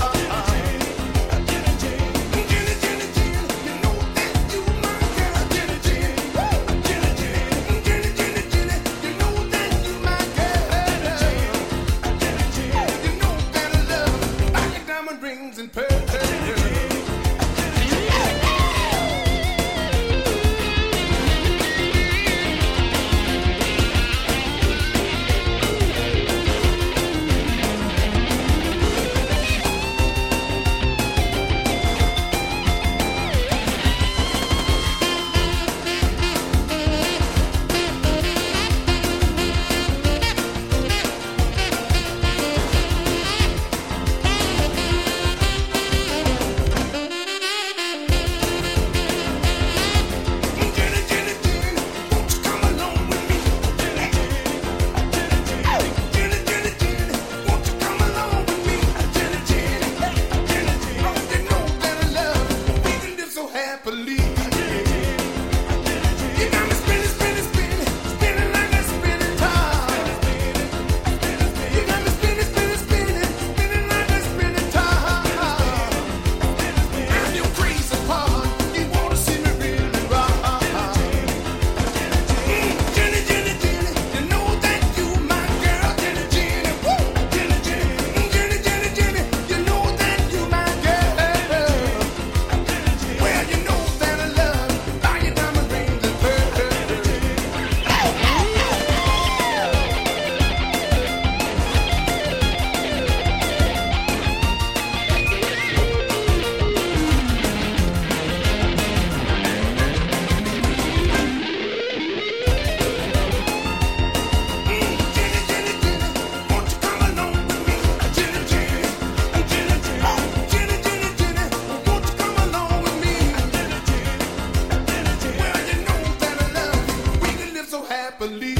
uh, uh. uh. believe.